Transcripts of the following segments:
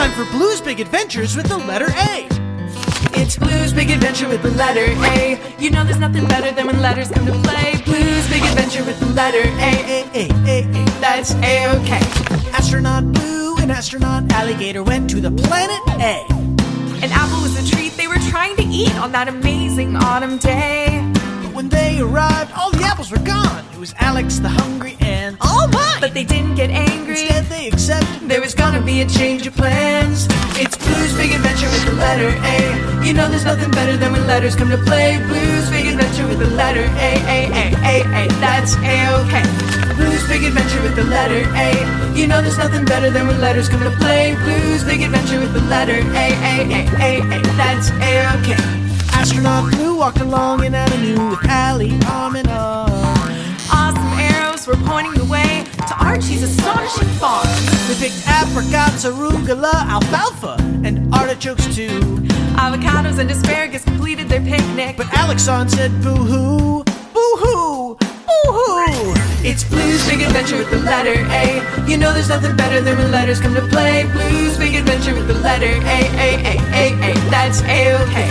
time for Blue's Big Adventures with the letter A. It's Blue's Big Adventure with the letter A. You know there's nothing better than when letters come to play. Blue's Big Adventure with the letter A. A, A, A, A. That's A-OK. Astronaut Blue and astronaut Alligator went to the planet A. An apple was a treat they were trying to eat on that amazing autumn day. But when they arrived, all the apples were gone. It was Alex the hungry and all mine. But they didn't get angry. Instead, they accepted There was a change of plans. It's Blue's Big Adventure with the letter A. You know there's nothing better than when letters come to play. Blue's Big Adventure with the letter A, A, A, A, A. That's A-OK. Blue's Big Adventure with the letter A. You know there's nothing better than when letters come to play. Blue's Big Adventure with the letter A, A, A, A, A. That's A-OK. Astronaut Blue walked along in Avenue with Allie arm in arm. Awesome arrows were pointing the way to Archie's astonishing farm. They picked apricots, arugula, alfalfa, and artichokes too. Avocados and asparagus completed their picnic. But Alexon said boo hoo, boo hoo, boo hoo. It's Blue's Big Adventure with the letter A. You know there's nothing better than when letters come to play. Blue's Big Adventure with the letter A, A, A, A, A. That's A-OK.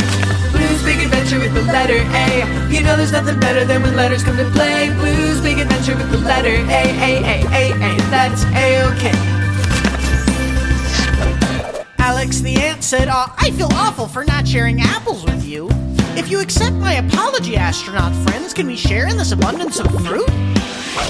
Blue's Big Adventure with the letter A. You know there's nothing better than when letters come to play. Blue's Big Adventure with the letter A, A, A, A, A. That's A-OK. Said, Aw, I feel awful for not sharing apples with you. If you accept my apology, astronaut friends, can we share in this abundance of fruit?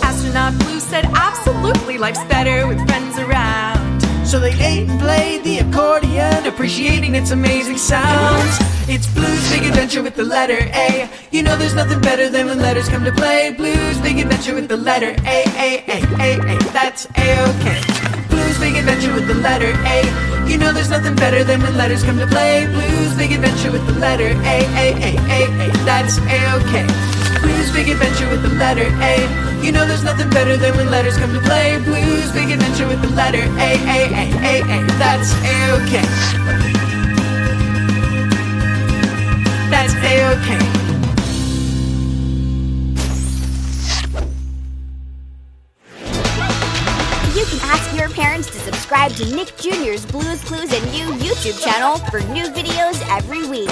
Astronaut Blue said absolutely life's better with friends around. So they ate and played the accordion, appreciating its amazing sounds. It's Blue's Big Adventure with the letter A. You know there's nothing better than when letters come to play. Blue's Big Adventure with the letter A, A, A, A, A. That's A-OK. Blue's Big Adventure with the letter A. You know there's nothing better than when letters come to play. Blue's Big Adventure with the letter A, A, A, A, A. That's A-OK. Blue's Big Adventure with the letter A. You know there's nothing better than when letters come to play. Blue's Big Adventure with the letter A, A, A, A, A. That's A-OK. can ask your parents to subscribe to Nick Jr.'s Blues Clues and You YouTube channel for new videos every week.